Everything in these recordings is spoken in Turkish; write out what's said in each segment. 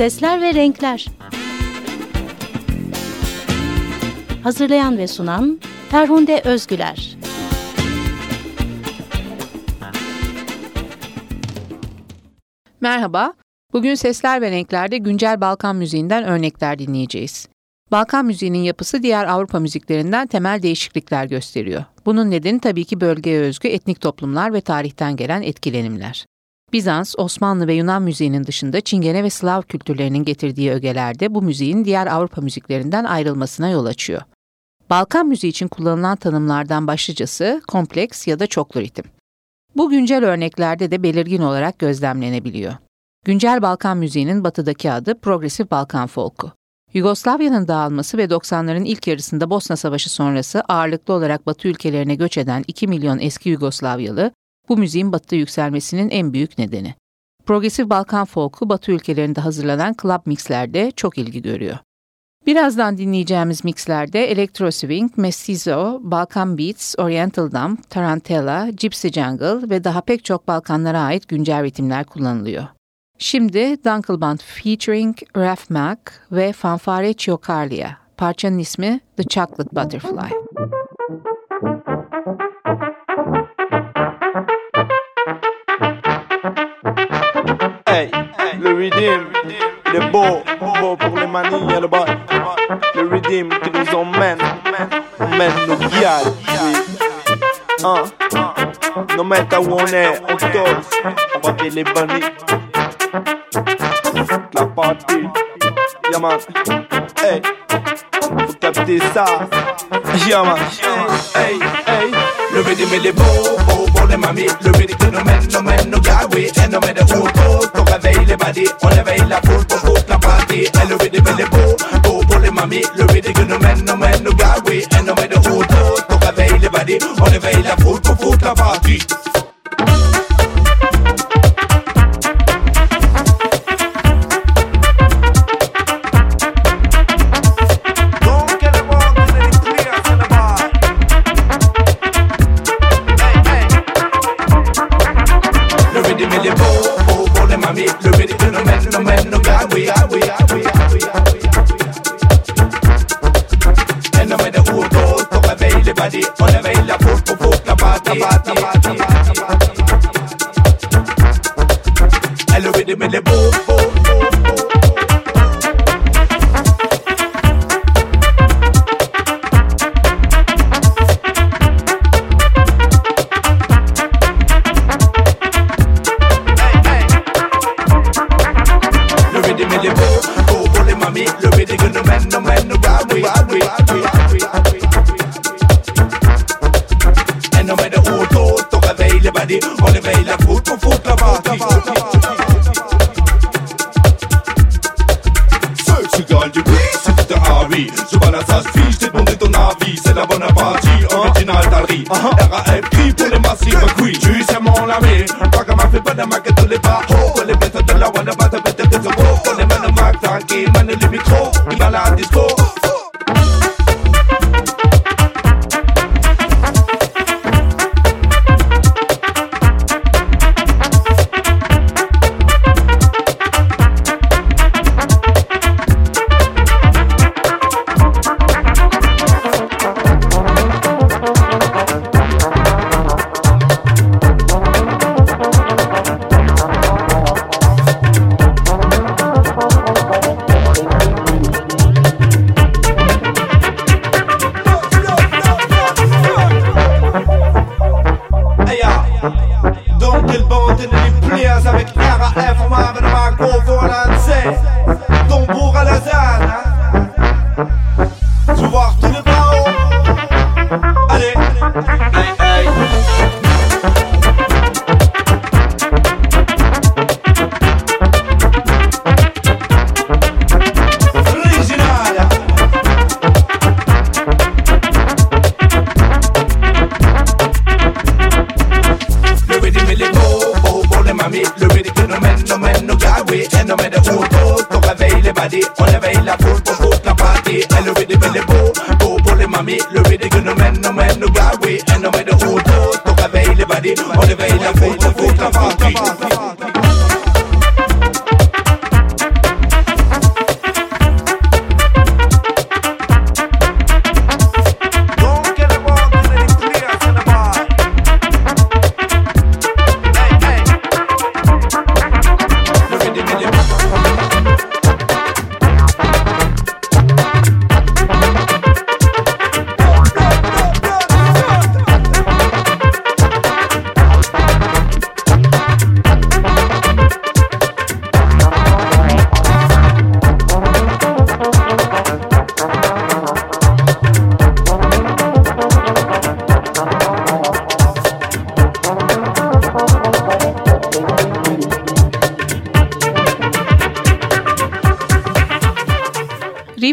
Sesler ve Renkler Hazırlayan ve sunan Ferhunde Özgüler Merhaba, bugün Sesler ve Renkler'de güncel Balkan müziğinden örnekler dinleyeceğiz. Balkan müziğinin yapısı diğer Avrupa müziklerinden temel değişiklikler gösteriyor. Bunun nedeni tabii ki bölgeye özgü etnik toplumlar ve tarihten gelen etkilenimler. Bizans, Osmanlı ve Yunan müziğinin dışında Çingene ve Slav kültürlerinin getirdiği ögelerde bu müziğin diğer Avrupa müziklerinden ayrılmasına yol açıyor. Balkan müziği için kullanılan tanımlardan başlıcası kompleks ya da çoklu ritim. Bu güncel örneklerde de belirgin olarak gözlemlenebiliyor. Güncel Balkan müziğinin batıdaki adı Progresif Balkan Folku. Yugoslavya'nın dağılması ve 90'ların ilk yarısında Bosna Savaşı sonrası ağırlıklı olarak Batı ülkelerine göç eden 2 milyon eski Yugoslavyalı, bu müziğin batıda yükselmesinin en büyük nedeni. Progresif Balkan folku Batı ülkelerinde hazırlanan club mixlerde çok ilgi görüyor. Birazdan dinleyeceğimiz mixlerde Electro Swing, Mestizo, Balkan Beats, Oriental Dump, Tarantella, Gypsy Jungle ve daha pek çok Balkanlara ait güncel ritimler kullanılıyor. Şimdi Dunkle Band featuring Raf Mac ve Fanfare Ciocarlia. Parçanın ismi The Chocolate Butterfly. Hey, le il est beau, beau pour les manilles, le boy. Le rhythm qui nous emmène, emmène nos oui. Hein? No matter où on est, on dose, on va les bannir. La partie, yeah man, hey, faut capter ça, yeah man, hey, hey. Le rhythm il est beau, beau pour les mamies Le rhythm qui nous mène, nous mène, nous garde, oui Et nous met de haut, haut, les badis On éveille la foule pour foutre la partie Et le rhythm il est beau, pour les mamies Le rhythm qui nous mène, nous mène, nous oui Et nous met de haut, on réveille les badis On éveille la foule pour foutre la partie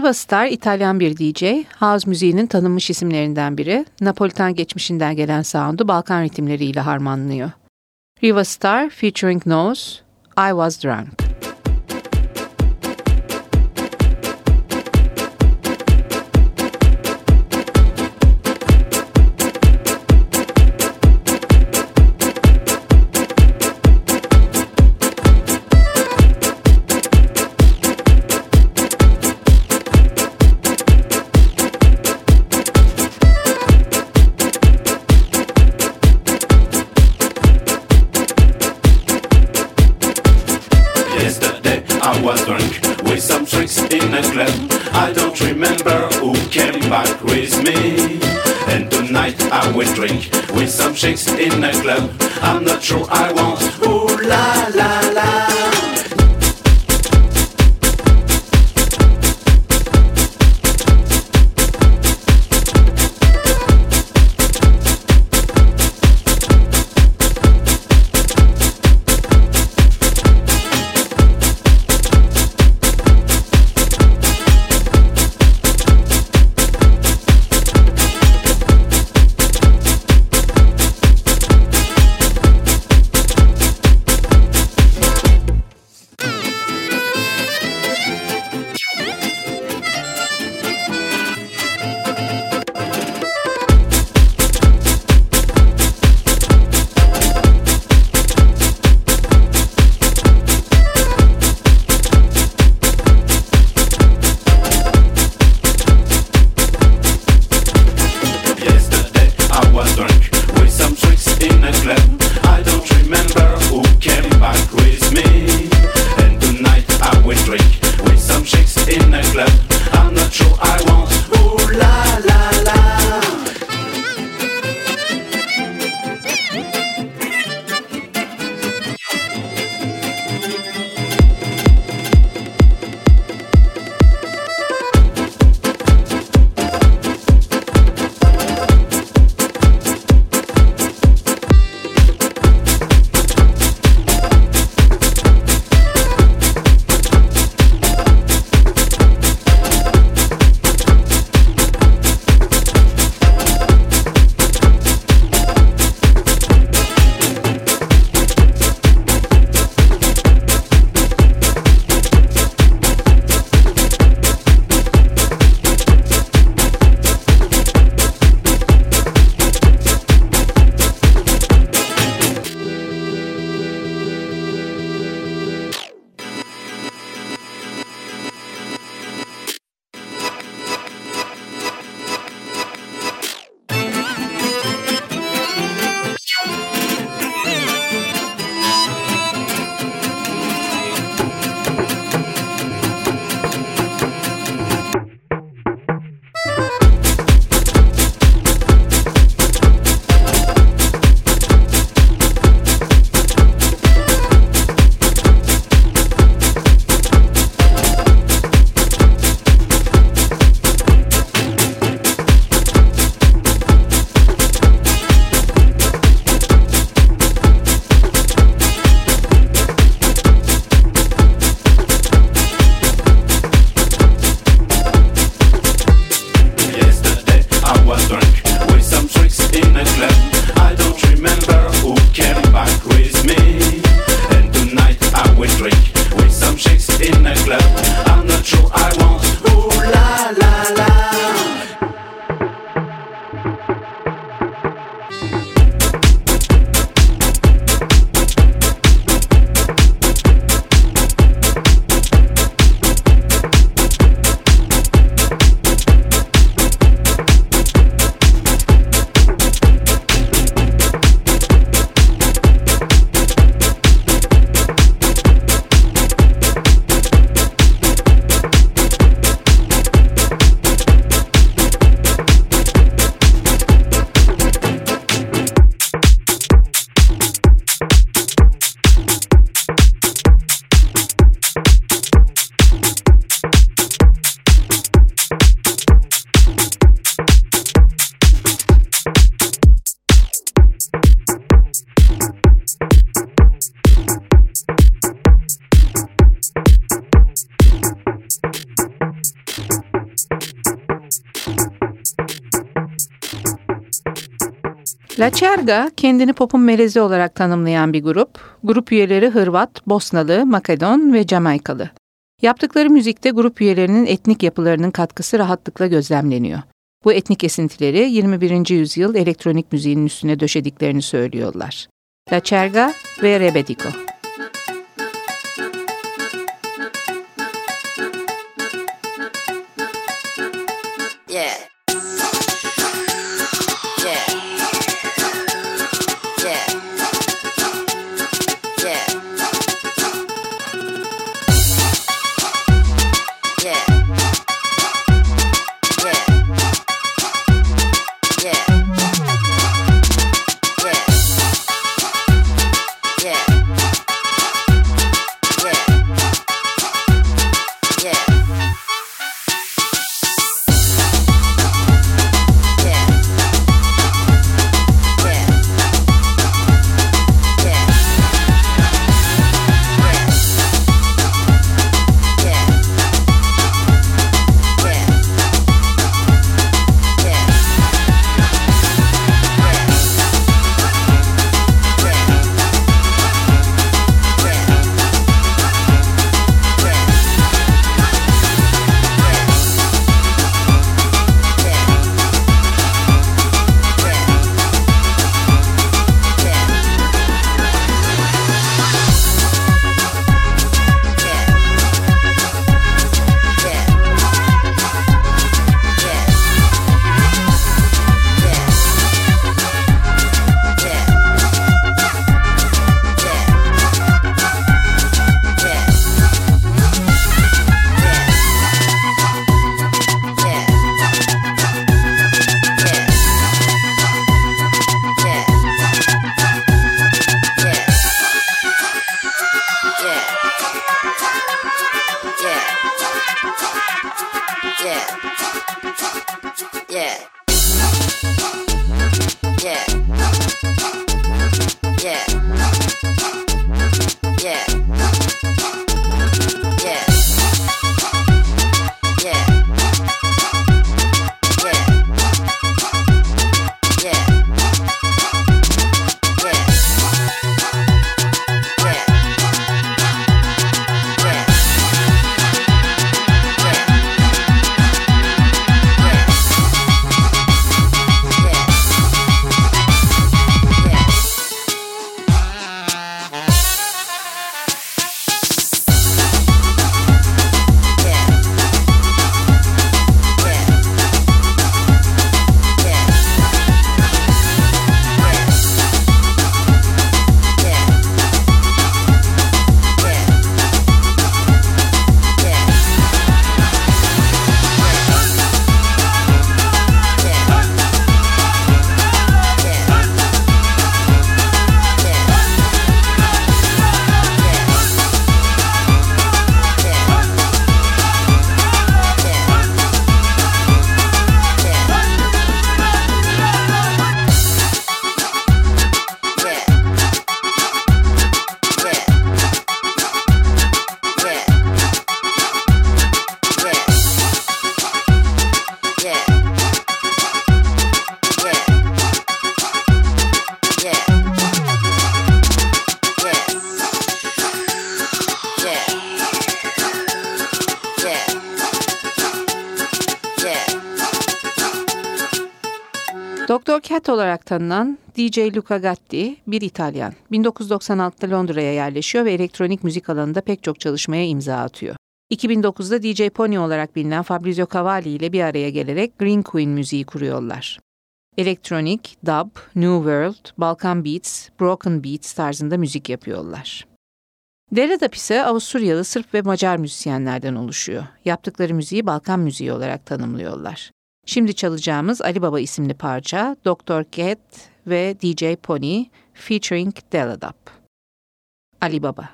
Riva Star İtalyan bir DJ, house müziğinin tanınmış isimlerinden biri. Napolitan geçmişinden gelen sound'u Balkan ritimleriyle harmanlıyor. Riva Star featuring Nose, I Was Drunk. In the club. Kendini popun melezi olarak tanımlayan bir grup. Grup üyeleri Hırvat, Bosnalı, Makedon ve Jamaikalı. Yaptıkları müzikte grup üyelerinin etnik yapılarının katkısı rahatlıkla gözlemleniyor. Bu etnik esintileri 21. yüzyıl elektronik müziğinin üstüne döşediklerini söylüyorlar. La Çerga ve Rebetiko. Doktor Cat olarak tanınan DJ Luca Gatti bir İtalyan. 1996'da Londra'ya yerleşiyor ve elektronik müzik alanında pek çok çalışmaya imza atıyor. 2009'da DJ Pony olarak bilinen Fabrizio Cavalli ile bir araya gelerek Green Queen müziği kuruyorlar. Elektronik, dub, New World, Balkan Beats, Broken Beats tarzında müzik yapıyorlar. Deredap ise Avusturyalı, Sırp ve Macar müzisyenlerden oluşuyor. Yaptıkları müziği Balkan müziği olarak tanımlıyorlar. Şimdi çalacağımız Ali Baba isimli parça Dr. Cat ve DJ Pony featuring Deladap. Ali Baba.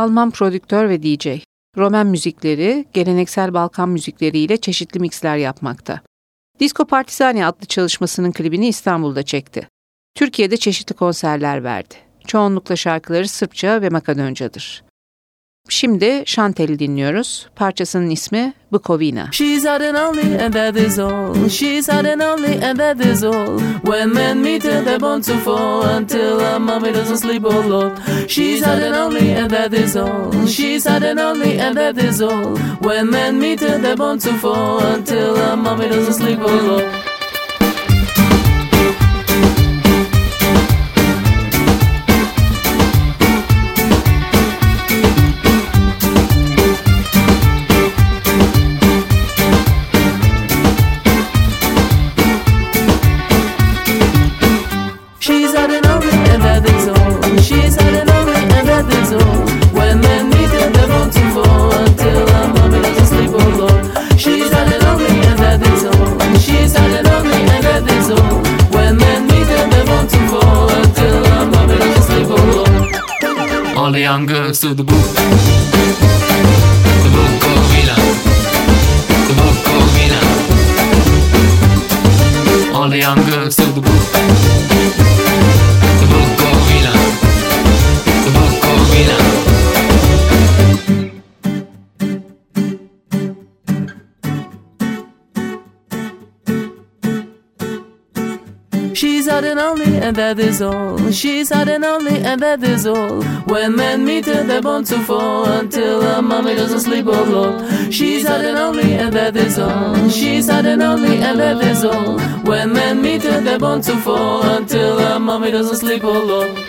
Alman prodüktör ve DJ. Roman müzikleri, geleneksel Balkan müzikleriyle çeşitli mixler yapmakta. Disco Partizani adlı çalışmasının klibini İstanbul'da çekti. Türkiye'de çeşitli konserler verdi. Çoğunlukla şarkıları Sırpça ve Makedoncadır. Şimdi Chantel'i dinliyoruz. Parçasının ismi Bukovina. She's hot and only and that is all. She's hot and only and that is all. When men meet her, they're bound to fall until her mommy doesn't sleep alone. She's hot and only and that is all. She's hot and only and that is all. When men meet her, they're bound to fall until her mommy doesn't sleep alone. She's the young girls to the booth. All the young girls to the booth. The Bukovina. The Bukovina. And that is all. She's hot and only, and that is all. When men meet they're bound to fall until her mommy doesn't sleep alone. She's hot and only, and that is all. She's hot and only, and that is all. When men meet they're bound to fall until her mommy doesn't sleep alone.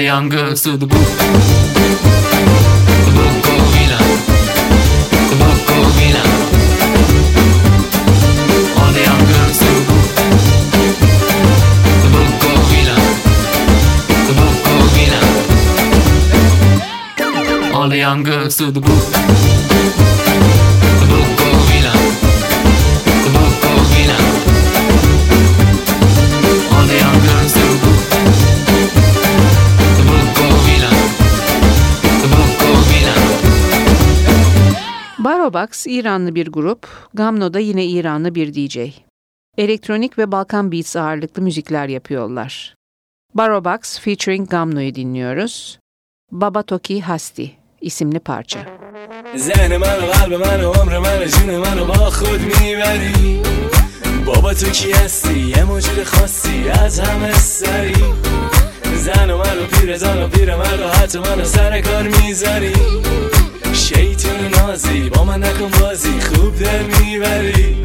The young girls to the booth. The. The. All the young girls to the booth. The Bukovina. The Bukovina. All the young girls to the. The. The. All the young Barobox İranlı bir grup, Gamno da yine İranlı bir DJ. Elektronik ve Balkan Beats ağırlıklı müzikler yapıyorlar. Barobox featuring Gamno'yu dinliyoruz. Baba Toki Hasti isimli parça. ذهن من و قلب من و عمر من و جون من و با خود میبری بابا تو کی هستی یه موجود خاصی از همه سری زن و من و پیر زن و پیر مرد و حتی من و سر کار میذاری شیطون نازی با من نکن بازی خوب در می‌بری.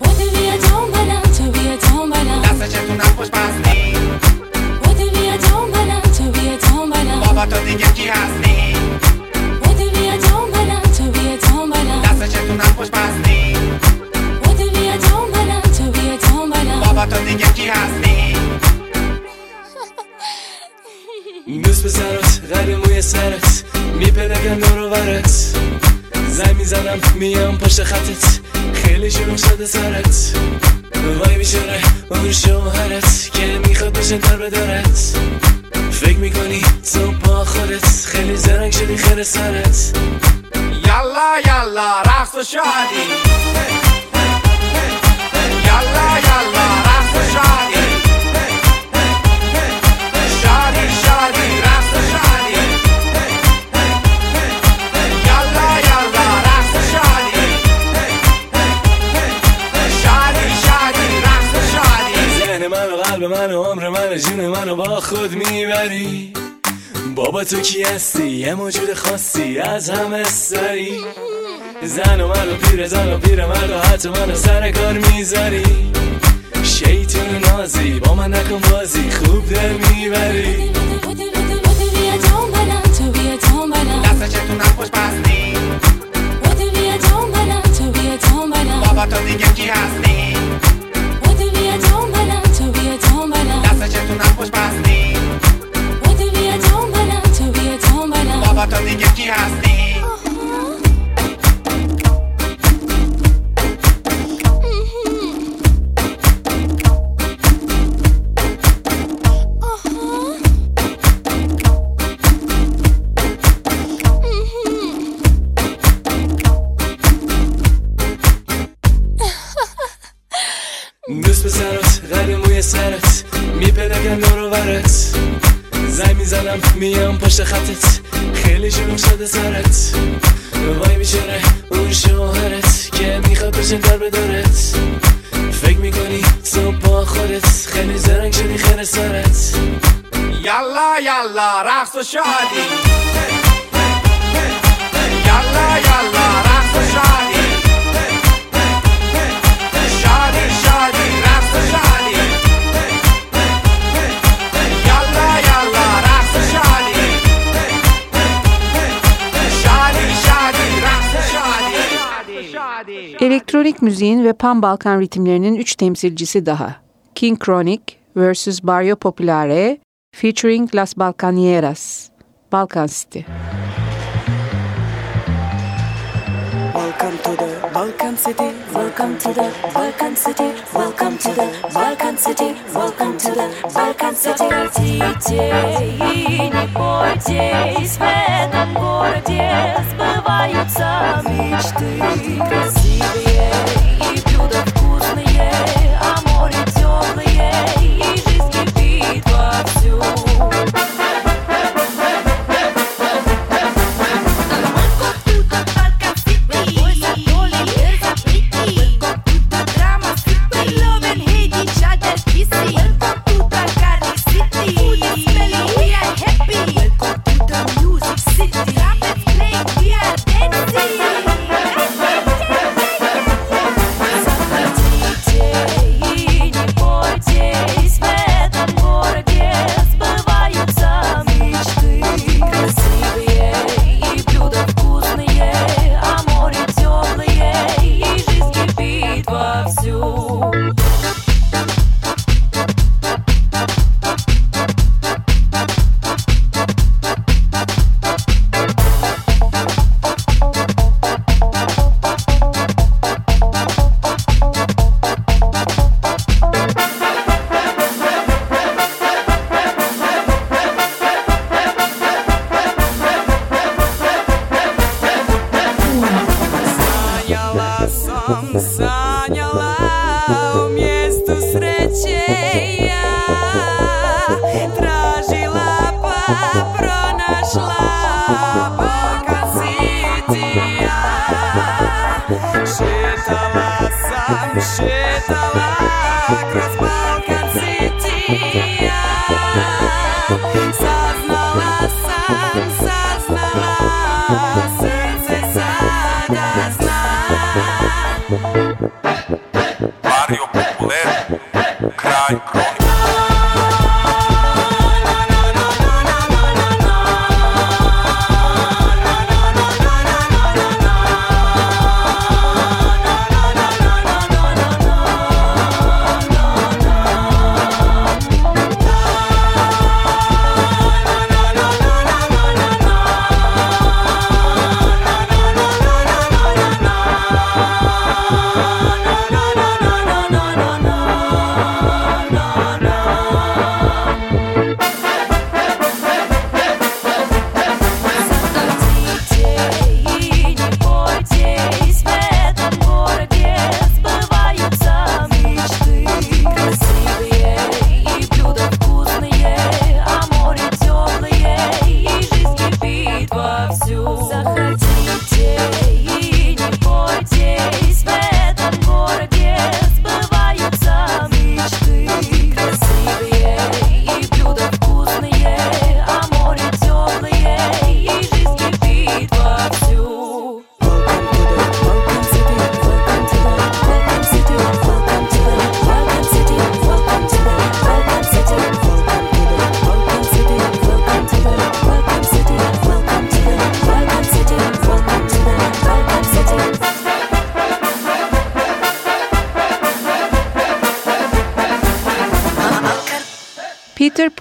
بودی بیا دنبالم تو بیا دنبالم دستشتونم خوش بستی بودی بیا دنبالم تو بیا دنبالم بابا تو دیگه کی هستی؟ بودی بیا دنبالم تو بیا دنبالم دستشتونم خوش بستی بودی بیا دنبالم تو بیا دنبالم بابا تو دیگه کی هستی؟ دوست سرات قلب موی سرت میپلکم دور و برت زنگ می‌زنم میام پشت خطت خیلی شروع شده سرت. وای میشونه اون شوهرت که می‌خواد بشه در بدارت فکر می‌کنی تو با خودت خیلی زرنگ شدی خیر سرت. یالا یالا رقص و شادی. یالا یالا رقص و شادی. و جون من و با خود می‌بری؟ بابا تو کی هستی؟ یه موجود خاصی از همه سری. زن و من و پیر زن و پیر مرد و حتی من و سر کار می‌ذاری. شیطون نازی با من نکن بازی خوب در می‌بری. بیا تو بیا خوش بستی. دنبالم تو بیا دنبالم بابا تو دیگه کی هستی؟ ambos pasni Heute wir Tombola, to wir Tombola Aber dann die gibt die Hasni میام پشت خطت. خیلی شروع شده سرت. وای میشونه اون شوهرت که می‌خواد بشه در بدارت. فکر می‌کنی تو با خودت. خیلی زرنگ شدی خیر سرت. یالا یالا رقص و شادی. یالا یالا Elektronik müziğin ve Pan Balkan ritimlerinin üç temsilcisi daha. King Chronic vs. Barrio Populare featuring Las Balcanieras. Balkan City. Welcome to the Balkan City. Welcome to the Balkan City. Welcome to the Balkan City. Welcome to the Balkan City. Хотите и не бойтесь, в этом городе сбываются мечты красивые и блюда вкусные, а море теплые и жизнь кипит вовсю. Sam, sanjala u mjestu sreće ja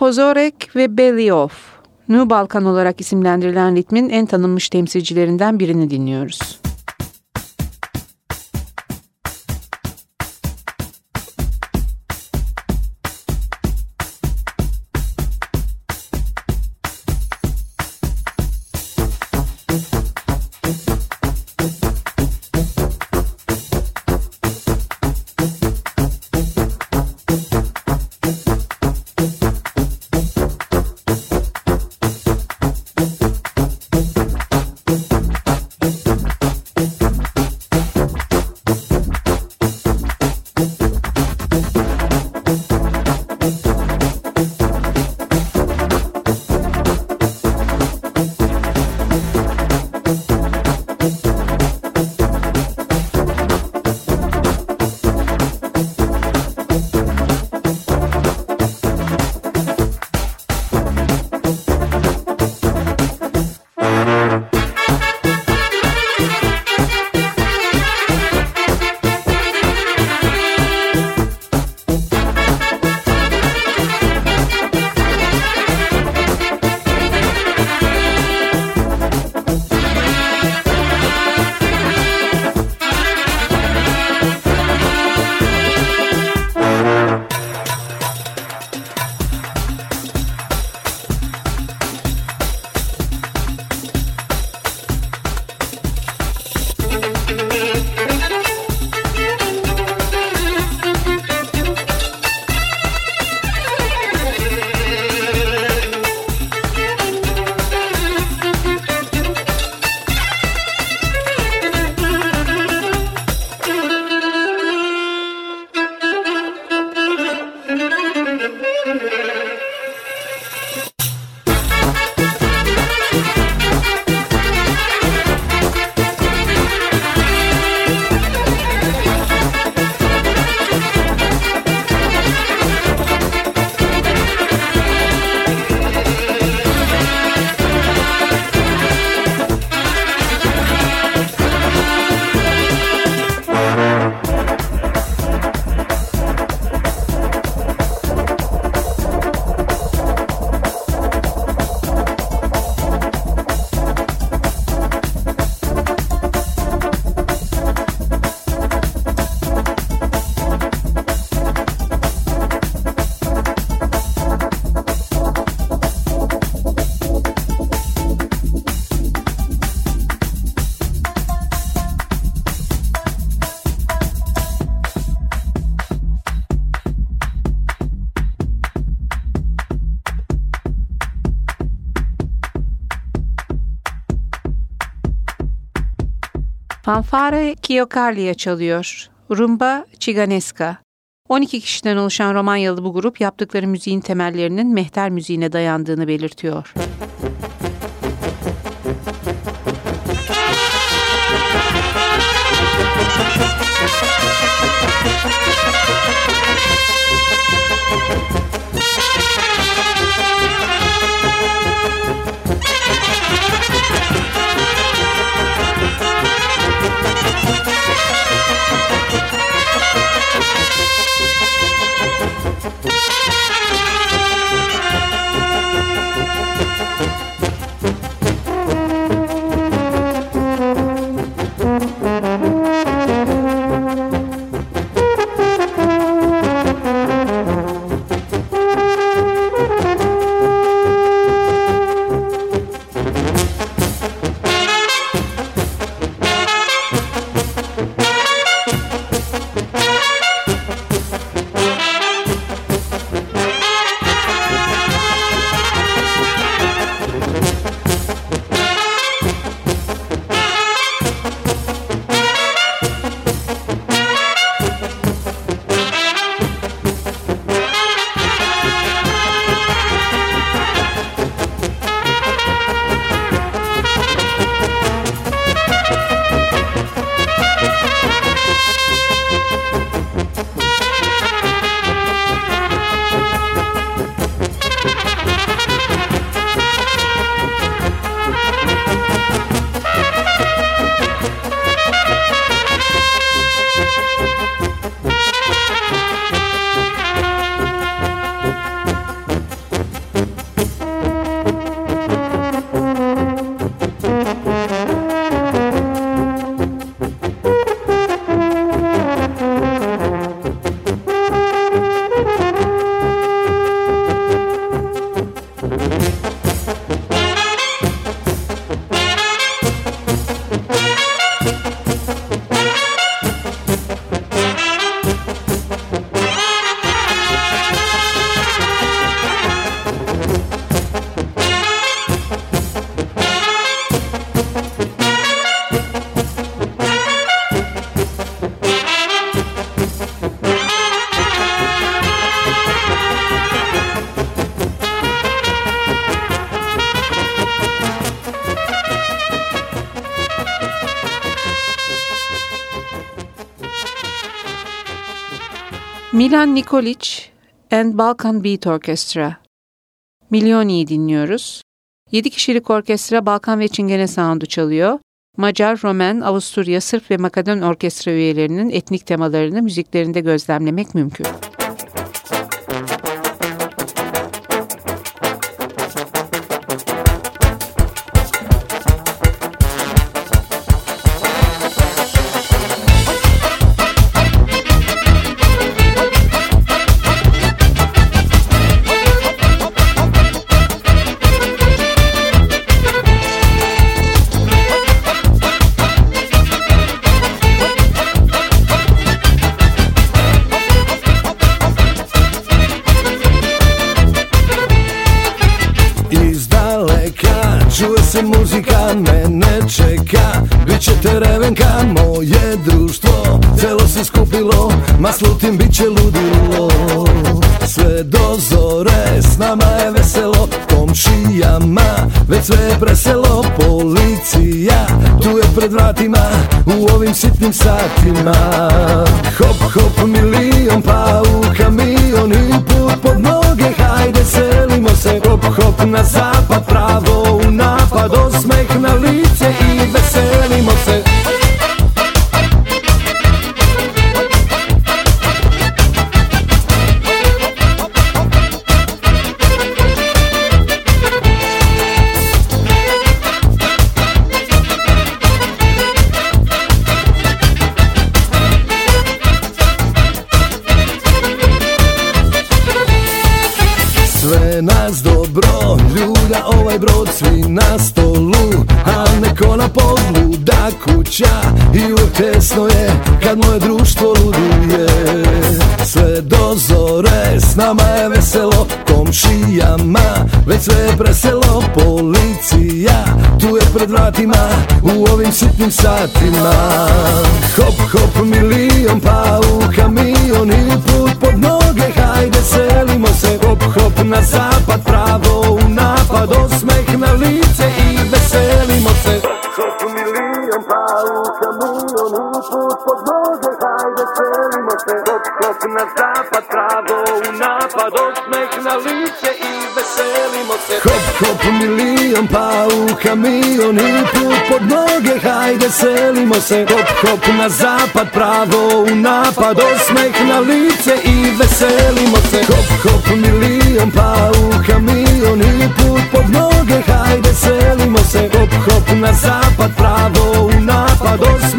Peter Pozorek ve Belly Off. New Balkan olarak isimlendirilen ritmin en tanınmış temsilcilerinden birini dinliyoruz. Fanfare Kiokarlia çalıyor. Rumba Çiganeska. 12 kişiden oluşan Romanyalı bu grup yaptıkları müziğin temellerinin mehter müziğine dayandığını belirtiyor. Milan Nikolic and Balkan Beat Orchestra. Milyoni'yi dinliyoruz. 7 kişilik orkestra Balkan ve Çingene sound'u çalıyor. Macar, Romen, Avusturya, Sırp ve Makedon orkestra üyelerinin etnik temalarını müziklerinde gözlemlemek mümkün. Ma slutim bit će ludilo. Sve do zore, s nama je veselo. Komšijama, već sve je preselo. Policija, tu je pred vratima U ovim sitnim satima. Hop, hop, milion, pa u kamion I put pod noge, hajde selimo se. Hop, hop, na zapad, pravo nama je veselo Komšijama, već sve je preselo Policija, tu je pred vratima U ovim sitnim satima. Hop, hop, milion, pa u kamion I put pod noge, hajde selimo se. Hop, hop, na zapad, pravo u napad Hop, hop, milion, pa u kamion I put pod noge, hajde selimo se. Hop, hop, na zapad, pravo u napad Osmeh na lice i veselimo se. Hop, hop, milion, pa u kamion I put pod noge, hajde selimo se. Hop, hop, na zapad, pravo u napad Osmeh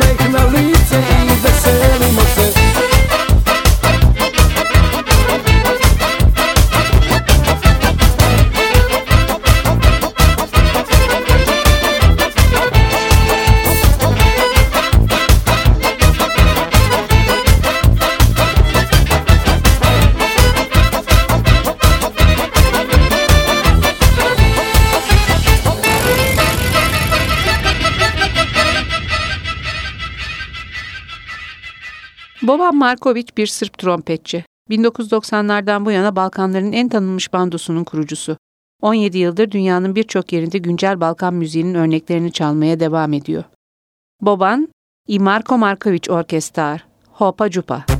Boban Markovic bir Sırp trompetçi. 1990'lardan bu yana Balkanların en tanınmış bandosunun kurucusu. 17 yıldır dünyanın birçok yerinde güncel Balkan müziğinin örneklerini çalmaya devam ediyor. Boban, I Marko Markovic Orkestar, Hopa Cupa.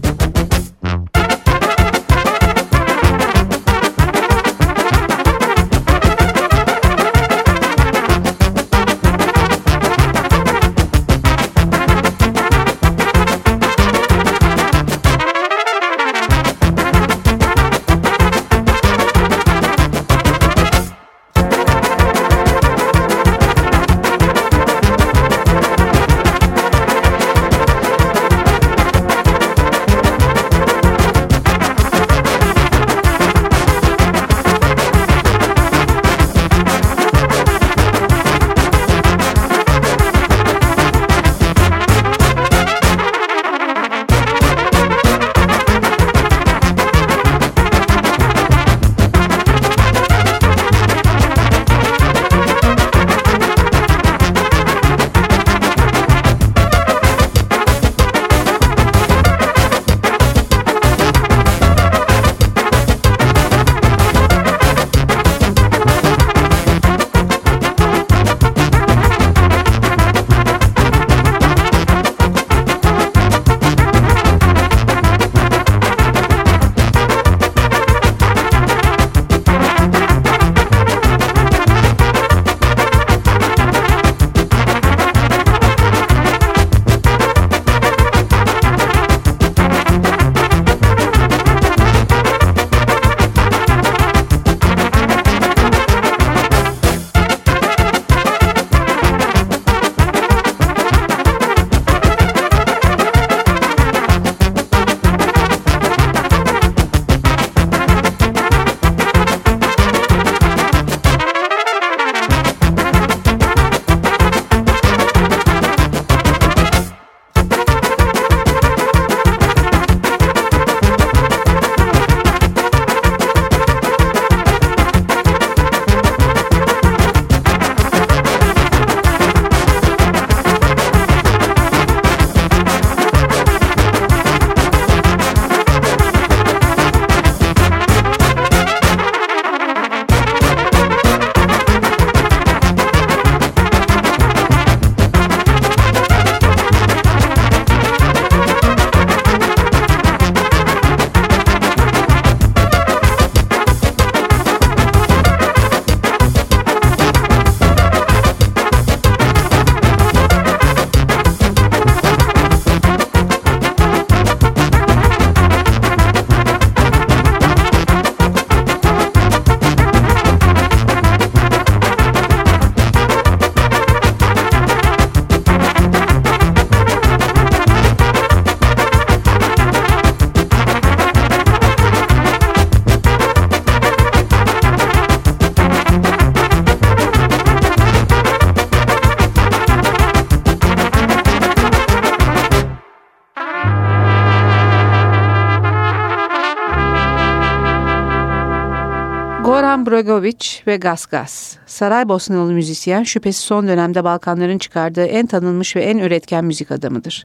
Petrovic ve Gas Gas. Saraybosnalı müzisyen şüphesiz son dönemde Balkanların çıkardığı en tanınmış ve en üretken müzik adamıdır.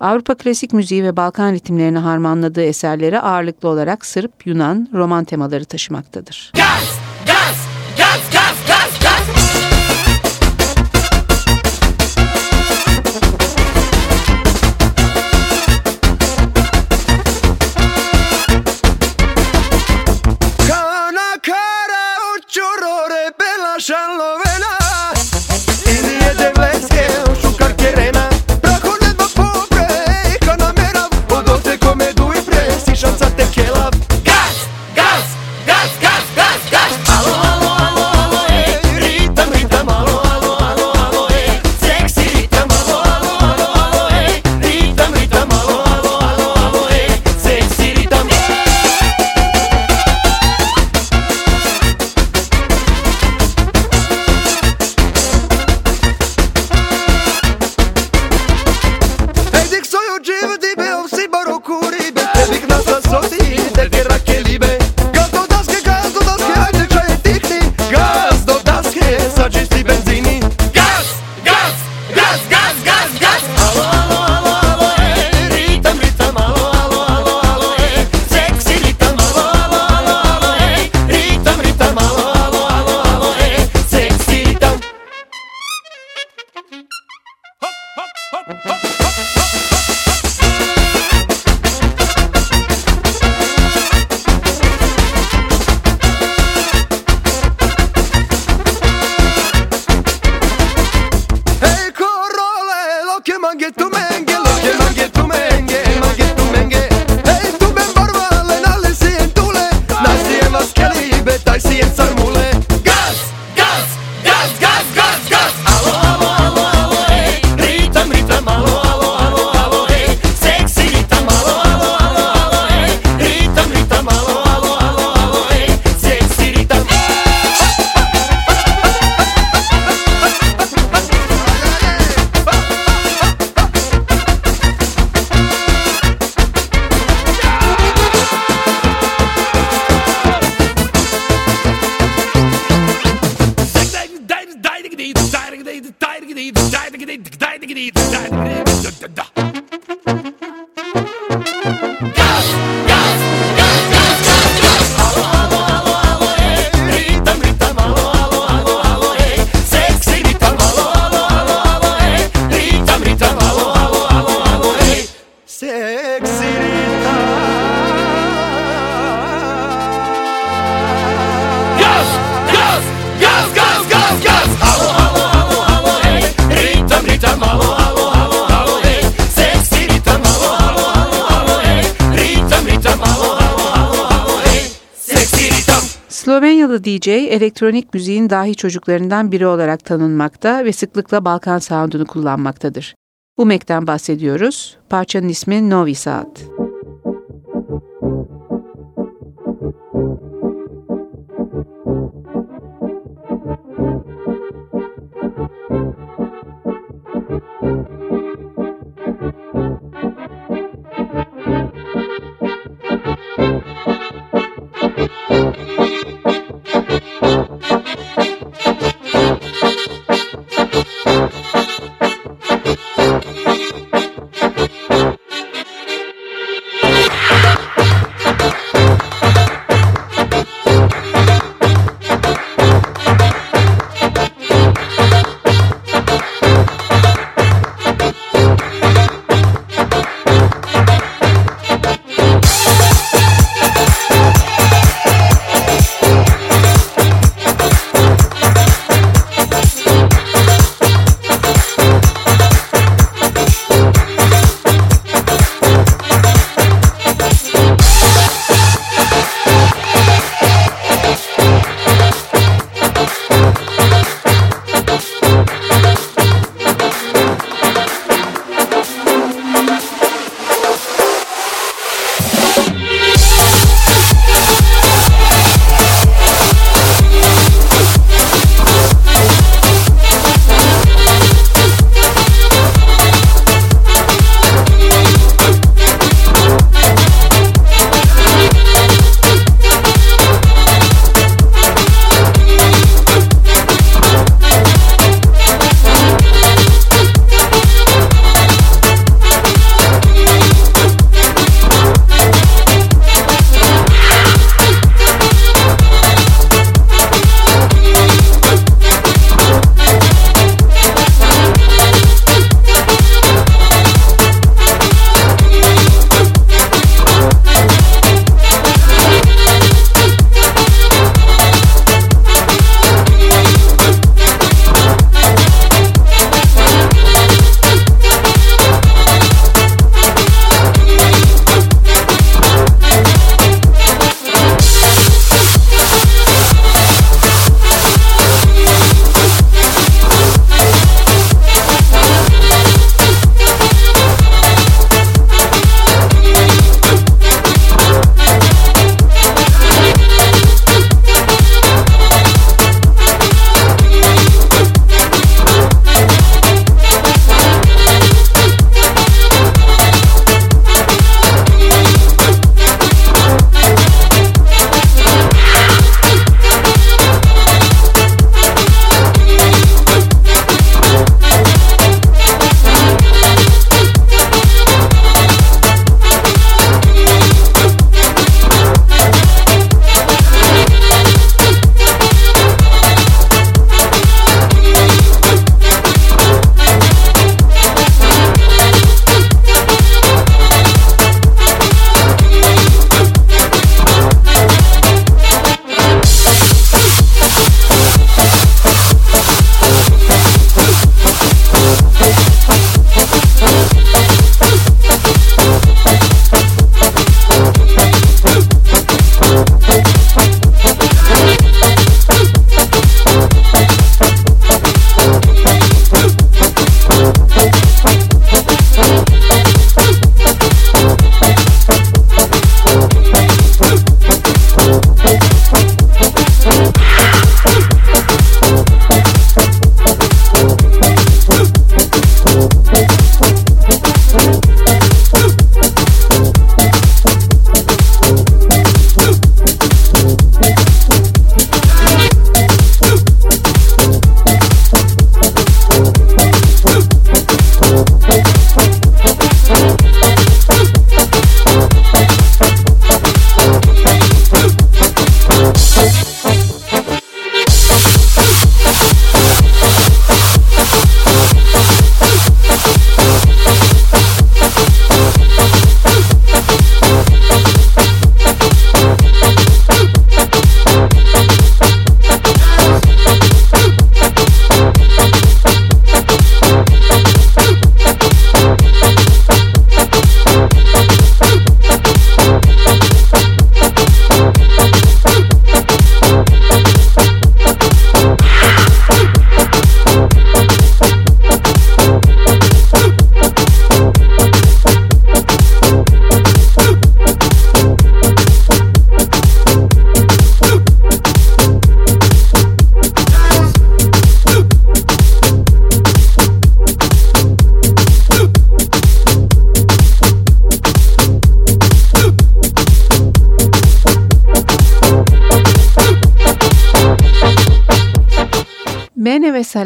Avrupa klasik müziği ve Balkan ritimlerini harmanladığı eserlere ağırlıklı olarak Sırp, Yunan, Roman temaları taşımaktadır. Gaz! Gaz! DJ elektronik müziğin dahi çocuklarından biri olarak tanınmakta ve sıklıkla Balkan sound'unu kullanmaktadır. Bu mekten bahsediyoruz. Parçanın ismi Novi Saat. Müzik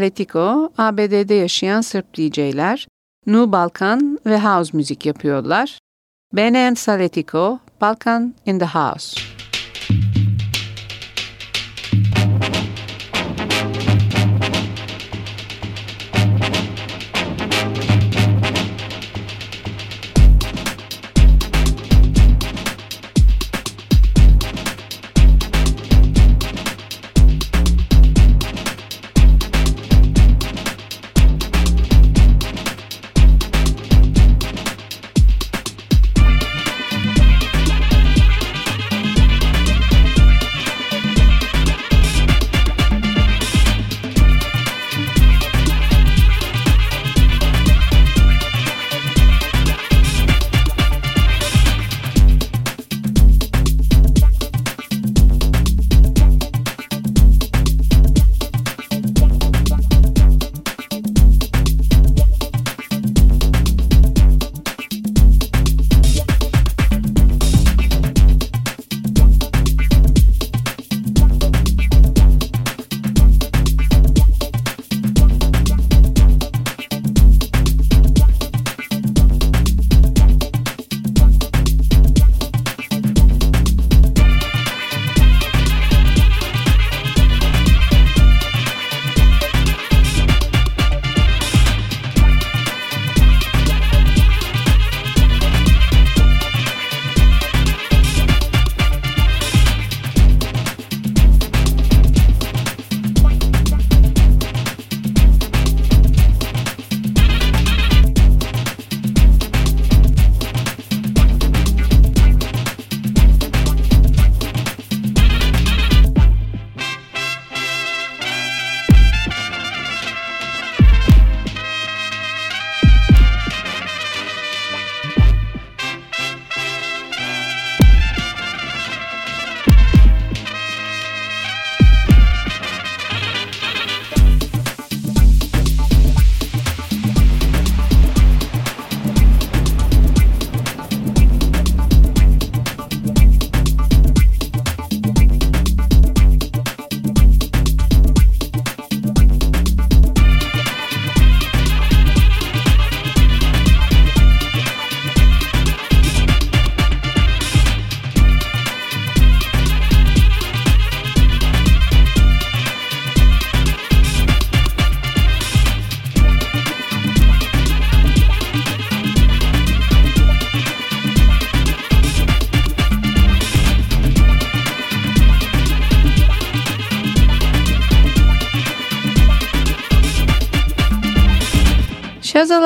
Saletico, ABD'de yaşayan Sırp DJ'ler, Nu Balkan ve House müzik yapıyorlar. Bene and Saletico, Balkan in the House.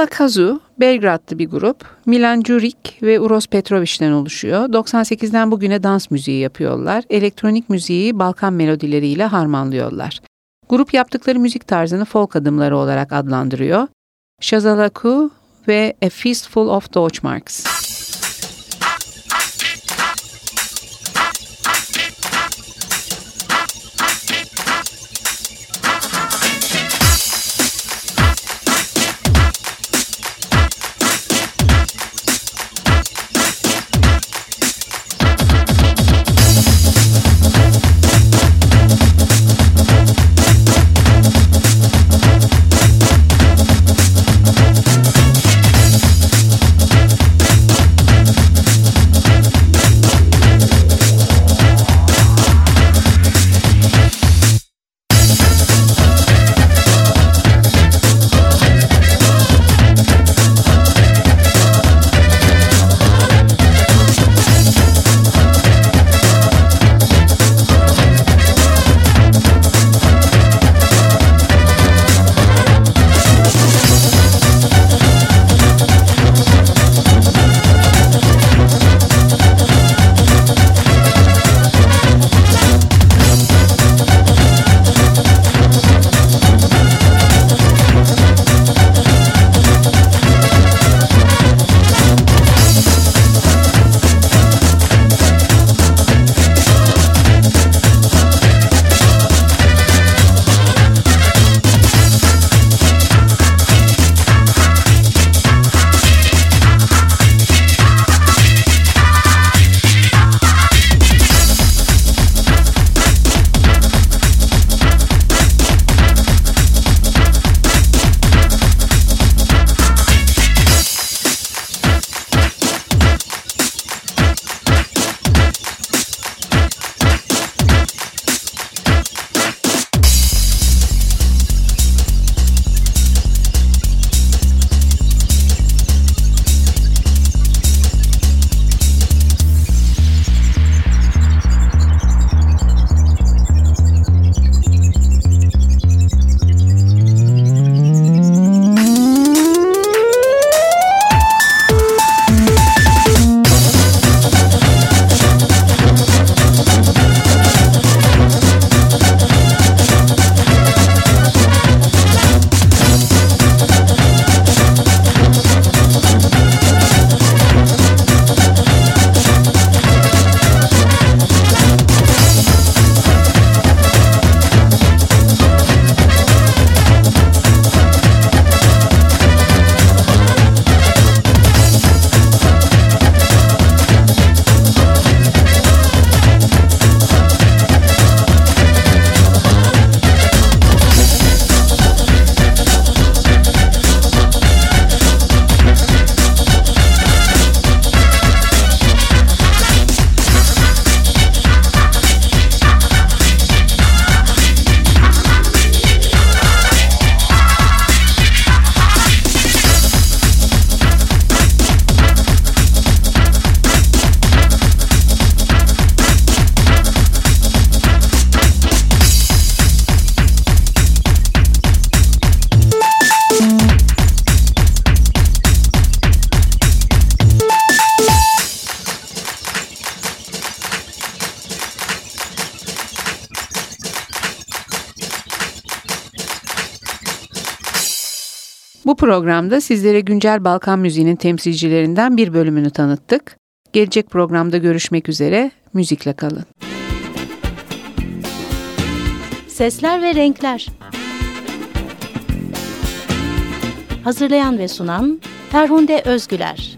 Shazala Kazu, Belgradlı bir grup. Milan Đurić ve Uros Petrović'ten oluşuyor. 98'den bugüne dans müziği yapıyorlar. Elektronik müziği Balkan melodileriyle harmanlıyorlar. Grup yaptıkları müzik tarzını folk adımları olarak adlandırıyor. Shazalaku ve A Fistful of Deutschmarks. Programda sizlere güncel Balkan müziğinin temsilcilerinden bir bölümünü tanıttık. Gelecek programda görüşmek üzere, müzikle kalın. Sesler ve Renkler Hazırlayan ve sunan Ferhunde Özgüler